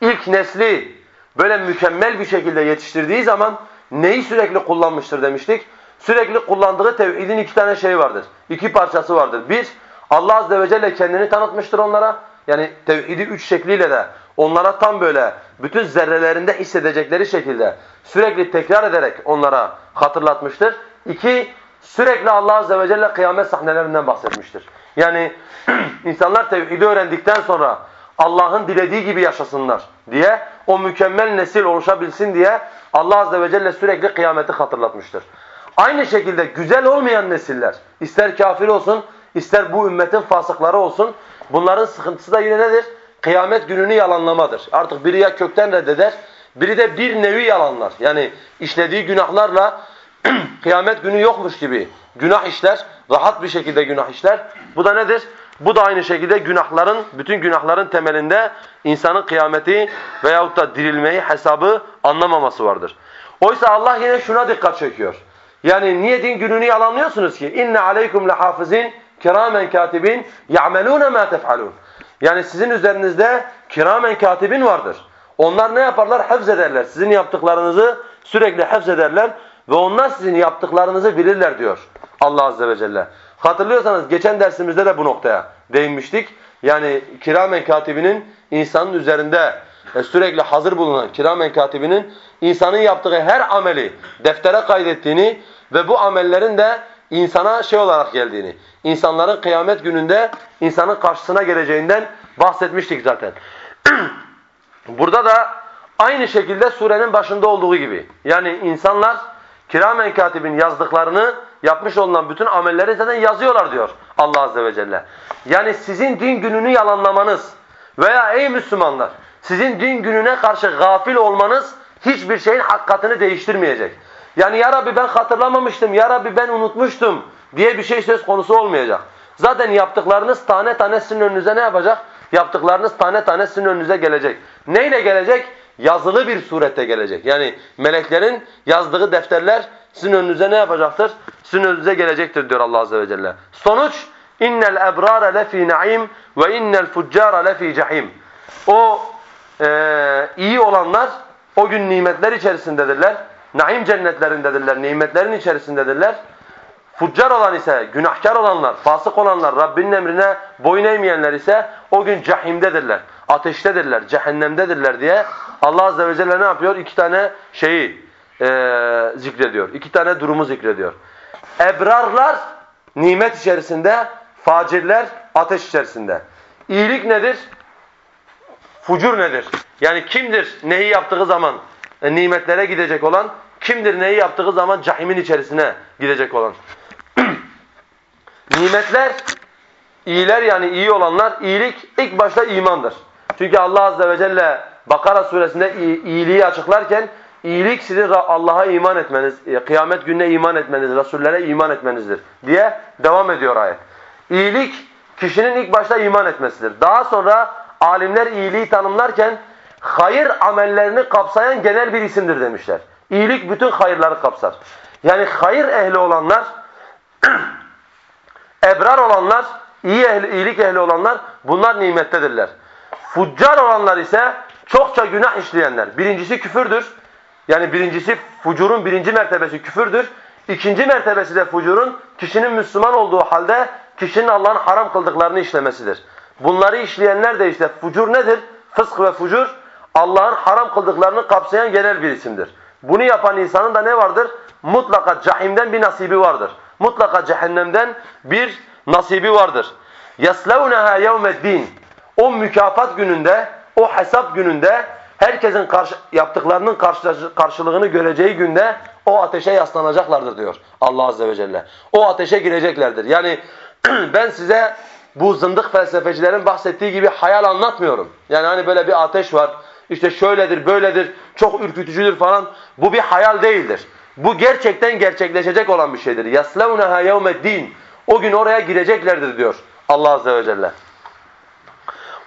ilk nesli böyle mükemmel bir şekilde yetiştirdiği zaman neyi sürekli kullanmıştır demiştik. Sürekli kullandığı tevhidin iki tane şeyi vardır. İki parçası vardır. Bir, Allah Azze ve Celle kendini tanıtmıştır onlara. Yani tevhidi üç şekliyle de onlara tam böyle bütün zerrelerinde hissedecekleri şekilde sürekli tekrar ederek onlara hatırlatmıştır. İki, sürekli Allah Azze ve Celle kıyamet sahnelerinden bahsetmiştir. Yani [CLEARS THROAT] insanlar tevhidi öğrendikten sonra Allah'ın dilediği gibi yaşasınlar diye o mükemmel nesil oluşabilsin diye Allah Azze ve Celle sürekli kıyameti hatırlatmıştır. Aynı şekilde güzel olmayan nesiller ister kafir olsun ister bu ümmetin fasıkları olsun bunların sıkıntısı da yine nedir? Kıyamet gününü yalanlamadır. Artık biri ya kökten reddeder biri de bir nevi yalanlar. Yani işlediği günahlarla [CLEARS THROAT] kıyamet günü yokmuş gibi günah işler, rahat bir şekilde günah işler. Bu da nedir? Bu da aynı şekilde günahların, bütün günahların temelinde insanın kıyameti veyahut da dirilmeyi, hesabı anlamaması vardır. Oysa Allah yine şuna dikkat çekiyor. Yani niye din gününü yalanlıyorsunuz ki? İnne aleykum lehafizin kiramen katibin ya'melun ma tef'alun. Yani sizin üzerinizde kiramen katibin vardır. Onlar ne yaparlar? Hafz ederler. Sizin yaptıklarınızı sürekli hafz ederler ve onlar sizin yaptıklarınızı bilirler diyor Allah azze ve celle. Hatırlıyorsanız geçen dersimizde de bu noktaya değinmiştik. Yani kiramen katibinin insanın üzerinde sürekli hazır bulunan kiramen katibinin insanın yaptığı her ameli deftere kaydettiğini ve bu amellerin de insana şey olarak geldiğini, insanların kıyamet gününde insanın karşısına geleceğinden bahsetmiştik zaten. [CLEARS THROAT] Burada da aynı şekilde surenin başında olduğu gibi. Yani insanlar kiramen katibin yazdıklarını yapmış olunan bütün amelleri zaten yazıyorlar diyor Allah Azze ve Celle. Yani sizin din gününü yalanlamanız veya ey Müslümanlar sizin din gününe karşı gafil olmanız hiçbir şeyin hakikatini değiştirmeyecek. Yani ya Rabbi ben hatırlamamıştım, ya Rabbi ben unutmuştum diye bir şey söz konusu olmayacak. Zaten yaptıklarınız tane tane sizin önünüze ne yapacak? Yaptıklarınız tane tane sizin önünüze gelecek. Neyle gelecek? Yazılı bir surette gelecek. Yani meleklerin yazdığı defterler sizin önünüze ne yapacaktır? Sizin önünüze gelecektir diyor Allah Azze ve Celle. Sonuç innel ebrara lefi naim ve innel fuccara lefi cehim. O e, iyi olanlar o gün nimetler içerisindedirler. Naim cennetlerindedirler, nimetlerin içerisindedirler. Fuccar olan ise, günahkar olanlar, fasık olanlar, Rabbinin emrine boyun eğmeyenler ise o gün cehimdedirler, ateştedirler, cehennemdedirler diye Allah Azze ve Celle ne yapıyor? İki tane şeyi e, zikrediyor. İki tane durumu zikrediyor. Ebrarlar nimet içerisinde, facirler ateş içerisinde. İyilik nedir? Fucur nedir? Yani kimdir neyi yaptığı zaman e, nimetlere gidecek olan? Kimdir neyi yaptığı zaman cahimin içerisine gidecek olan? [CLEARS THROAT] Nimetler, iyiler yani iyi olanlar, iyilik ilk başta imandır. Çünkü Allah Azze ve Celle Bakara suresinde iyiliği açıklarken iyilik sizin Allah'a iman etmeniz, e, kıyamet gününe iman etmeniz, Resullere iman etmenizdir diye devam ediyor ayet. İyilik kişinin ilk başta iman etmesidir. Daha sonra alimler iyiliği tanımlarken hayır amellerini kapsayan genel bir isimdir demişler. İyilik bütün hayırları kapsar. Yani hayır ehli olanlar, [CLEARS THROAT] ebrar olanlar, iyi ehli, iyilik ehli olanlar bunlar nimettedirler. Fuccar olanlar ise çokça günah işleyenler. Birincisi küfürdür. Yani birincisi fucurun birinci mertebesi küfürdür. İkinci mertebesi de fucurun kişinin Müslüman olduğu halde kişinin Allah'ın haram kıldıklarını işlemesidir. Bunları işleyenler de işte fucur nedir? Fısk ve fucur Allah'ın haram kıldıklarını kapsayan genel bir isimdir. Bunu yapan insanın da ne vardır? Mutlaka cahimden bir nasibi vardır. Mutlaka cehennemden bir nasibi vardır. يَسْلَوْنَهَا يَوْمَ الدِّينِ O mükafat gününde, o hesap gününde herkesin karşı, yaptıklarının karşı, karşılığını göreceği günde o ateşe yaslanacaklardır diyor Allah Azze ve Celle. O ateşe gireceklerdir. Yani [CLEARS THROAT] ben size bu zındık felsefecilerin bahsettiği gibi hayal anlatmıyorum. Yani hani böyle bir ateş var, işte şöyledir, böyledir, çok ürkütücüdür falan. Bu bir hayal değildir. Bu gerçekten gerçekleşecek olan bir şeydir. يَسْلَوْنَهَا يَوْمَ الدِّينِ O gün oraya gireceklerdir diyor Allah Azze ve Celle.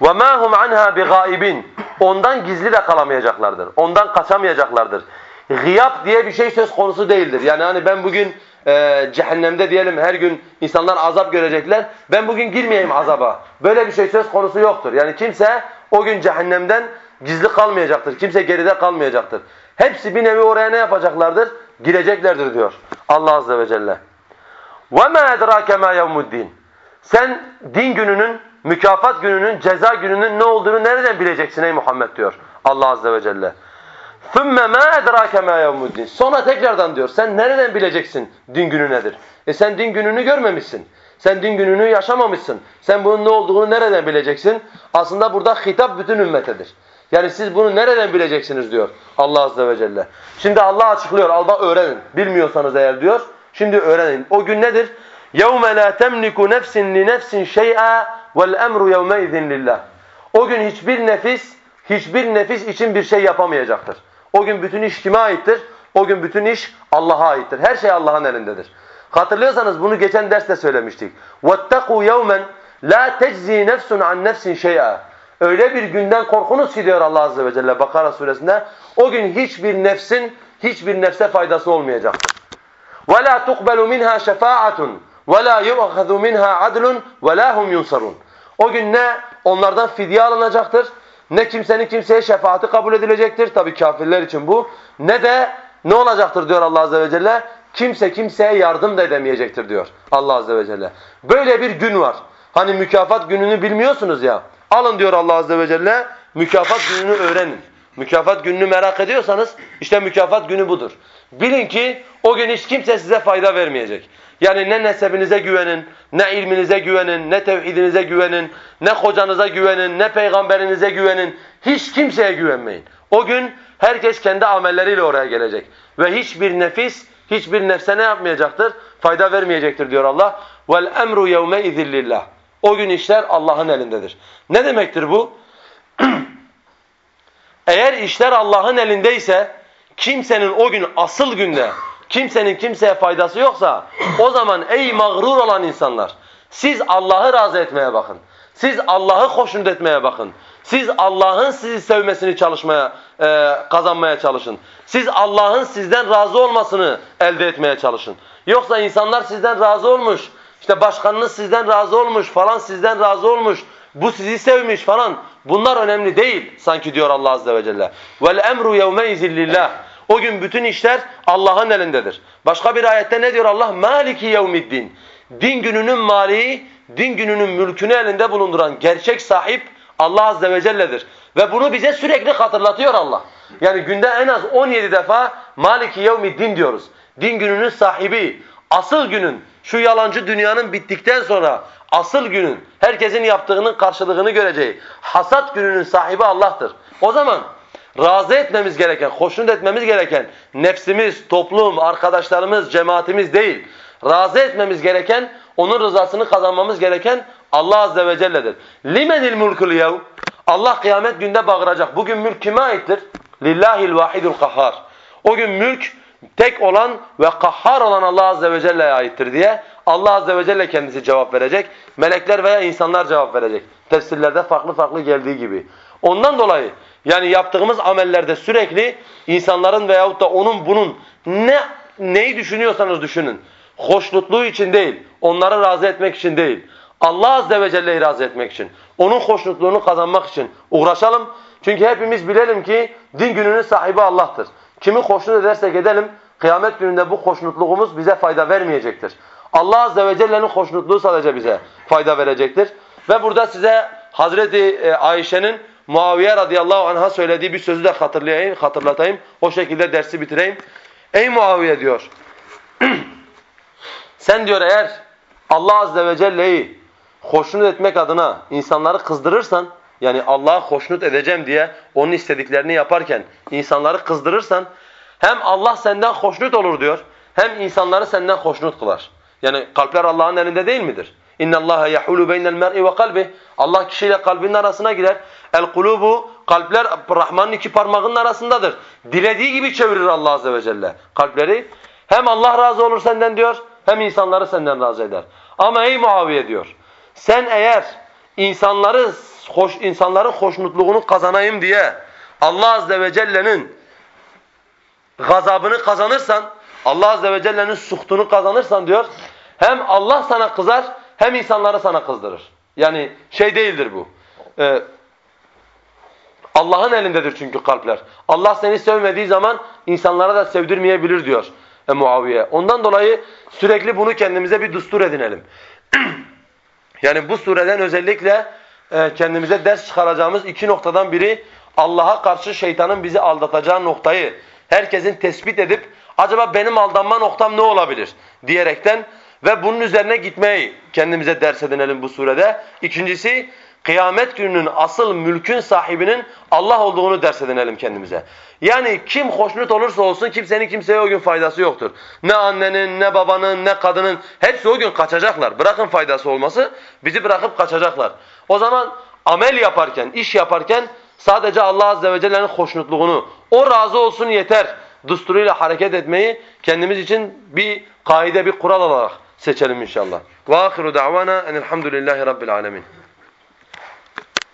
وَمَا هُمْ عَنْهَا بِغَائِبٍ Ondan gizli de kalamayacaklardır. Ondan kaçamayacaklardır. Gıyap diye bir şey söz konusu değildir. Yani hani ben bugün e, cehennemde diyelim her gün insanlar azap görecekler. Ben bugün girmeyeyim azaba. Böyle bir şey söz konusu yoktur. Yani kimse o gün cehennemden gizli kalmayacaktır. Kimse geride kalmayacaktır. Hepsi bir nevi oraya ne yapacaklardır? Gireceklerdir diyor Allah Azze ve Celle. وَمَا اَدْرَاكَ مَا يَوْمُ الدِّينِ Sen din gününün, mükafat gününün, ceza gününün ne olduğunu nereden bileceksin ey Muhammed diyor Allah Azze ve Celle. ثُمَّ مَا اَدْرَاكَ مَا يَوْمُ الدِّينِ Sonra tekrardan diyor sen nereden bileceksin din günü nedir? E sen din gününü görmemişsin. Sen din gününü yaşamamışsın. Sen bunun ne olduğunu nereden bileceksin? Aslında burada hitap bütün ümmetedir. Yani siz bunu nereden bileceksiniz diyor Allah Azze ve Celle. Şimdi Allah açıklıyor. Allah öğrenin. Bilmiyorsanız eğer diyor. Şimdi öğrenin. O gün nedir? يَوْمَ لَا تَمْلِكُ نَفْسٍ لِنَفْسٍ شَيْئًا وَالْاَمْرُ يَوْمَئِذٍ لِلّٰهِ O gün hiçbir nefis, hiçbir nefis için bir şey yapamayacaktır. O gün bütün iş kime aittir? O gün bütün iş Allah'a aittir. Her şey Allah'ın elindedir. Hatırlıyorsanız bunu geçen derste söylemiştik. وَاتَّقُوا يَوْمًا لَا تَجْزِي نَفْسٌ عَنْ نَفْسٍ شَيْئًا Öyle bir günden korkunuz ki diyor Allah Azze ve Celle Bakara suresinde. O gün hiçbir nefsin hiçbir nefse faydası olmayacaktır. وَلَا تُقْبَلُ مِنْهَا شَفَاعَةٌ وَلَا يُؤْخَذُ مِنْهَا عَدْلٌ وَلَا هُمْ يُنْصَرُونَ O gün ne onlardan fidye alınacaktır, ne kimsenin kimseye şefaati kabul edilecektir. Tabii kafirler için bu. Ne de ne olacaktır diyor Allah Azze ve Celle. Kimse kimseye yardım da edemeyecektir diyor Allah Azze ve Celle. Böyle bir gün var. Hani mükafat gününü bilmiyorsunuz ya. Alın diyor Allah Azze ve Celle, mükafat gününü öğrenin. Mükafat gününü merak ediyorsanız işte mükafat günü budur. Bilin ki o gün hiç kimse size fayda vermeyecek. Yani ne nesebinize güvenin, ne ilminize güvenin, ne tevhidinize güvenin, ne kocanıza güvenin, ne peygamberinize güvenin. Hiç kimseye güvenmeyin. O gün herkes kendi amelleriyle oraya gelecek. Ve hiçbir nefis, hiçbir nefse ne yapmayacaktır? Fayda vermeyecektir diyor Allah. وَالْاَمْرُ يَوْمَئِذٍ لِلّٰهِ O gün işler Allah'ın elindedir. Ne demektir bu? [CLEARS THROAT] Eğer işler Allah'ın elindeyse kimsenin o gün asıl günde kimsenin kimseye faydası yoksa o zaman ey mağrur olan insanlar siz Allah'ı razı etmeye bakın. Siz Allah'ı hoşnut etmeye bakın. Siz Allah'ın sizi sevmesini çalışmaya, e, kazanmaya çalışın. Siz Allah'ın sizden razı olmasını elde etmeye çalışın. Yoksa insanlar sizden razı olmuş, işte başkanınız sizden razı olmuş, falan sizden razı olmuş, bu sizi sevmiş falan. Bunlar önemli değil sanki diyor Allah Azze ve Celle. Emru yevmeyzin lillah. O gün bütün işler Allah'ın elindedir. Başka bir ayette ne diyor Allah? Maliki yevmiddin. Din gününün maliği, din gününün mülkünü elinde bulunduran gerçek sahip Allah Azze ve Celle'dir. Ve bunu bize sürekli hatırlatıyor Allah. Yani günde en az 17 defa Maliki yevmiddin diyoruz. Din gününün sahibi, asıl günün, şu yalancı dünyanın bittikten sonra asıl günün, herkesin yaptığının karşılığını göreceği hasat gününün sahibi Allah'tır. O zaman razı etmemiz gereken, hoşnut etmemiz gereken nefsimiz, toplum, arkadaşlarımız, cemaatimiz değil. Razı etmemiz gereken, onun rızasını kazanmamız gereken Allah Azze ve Celle'dir. Limenil mulkul yev? Allah kıyamet günde bağıracak. Bugün mülk kime aittir? Lillahil vahidul kahhar. O gün mülk tek olan ve kahhar olan Allah Azze ve Celle'ye aittir diye Allah Azze ve Celle kendisi cevap verecek. Melekler veya insanlar cevap verecek. Tefsirlerde farklı farklı geldiği gibi. Ondan dolayı yani yaptığımız amellerde sürekli insanların veyahut da onun bunun ne neyi düşünüyorsanız düşünün. Hoşnutluğu için değil, onları razı etmek için değil. Allah Azze ve Celle'yi razı etmek için, onun hoşnutluğunu kazanmak için uğraşalım. Çünkü hepimiz bilelim ki din gününün sahibi Allah'tır. Kimi hoşnut edersek edelim, kıyamet gününde bu hoşnutluğumuz bize fayda vermeyecektir. Allah Azze ve Celle'nin hoşnutluğu sadece bize fayda verecektir. Ve burada size Hazreti e, Ayşe'nin Muaviye radıyallahu anh'a söylediği bir sözü de hatırlayayım, hatırlatayım. O şekilde dersi bitireyim. Ey Muaviye diyor. [CLEARS THROAT] Sen diyor eğer Allah Azze ve Celle'yi hoşnut etmek adına insanları kızdırırsan yani Allah'ı hoşnut edeceğim diye onun istediklerini yaparken insanları kızdırırsan hem Allah senden hoşnut olur diyor hem insanları senden hoşnut kılar. Yani kalpler Allah'ın elinde değil midir? İnna Allaha yahulu beynel mer'i ve kalbi. Allah kişiyle kalbinin arasına girer. El kulubu kalpler Rahman'ın iki parmağının arasındadır. Dilediği gibi çevirir Allah azze ve celle kalpleri. Hem Allah razı olur senden diyor, hem insanları senden razı eder. Ama ey Muaviye diyor. Sen eğer insanları hoş insanların hoşnutluğunu kazanayım diye Allah azze ve celle'nin gazabını kazanırsan, Allah azze ve celle'nin suhtunu kazanırsan diyor, hem Allah sana kızar, hem insanları sana kızdırır. Yani şey değildir bu. Ee, Allah'ın elindedir çünkü kalpler. Allah seni sevmediği zaman insanlara da sevdirmeyebilir diyor e, Muaviye. Ondan dolayı sürekli bunu kendimize bir düstur edinelim. [CLEARS THROAT] yani bu sureden özellikle e, kendimize ders çıkaracağımız iki noktadan biri Allah'a karşı şeytanın bizi aldatacağı noktayı herkesin tespit edip acaba benim aldanma noktam ne olabilir diyerekten ve bunun üzerine gitmeyi kendimize ders edinelim bu surede. İkincisi kıyamet gününün asıl mülkün sahibinin Allah olduğunu ders edinelim kendimize. Yani kim hoşnut olursa olsun kimsenin kimseye o gün faydası yoktur. Ne annenin, ne babanın, ne kadının hepsi o gün kaçacaklar. Bırakın faydası olması bizi bırakıp kaçacaklar. O zaman amel yaparken, iş yaparken sadece Allah Azze ve Celle'nin hoşnutluğunu, o razı olsun yeter düsturuyla hareket etmeyi kendimiz için bir kaide, bir kural olarak seçelim inşallah. Ve ahiru da'vana enelhamdülillahi rabbil alemin.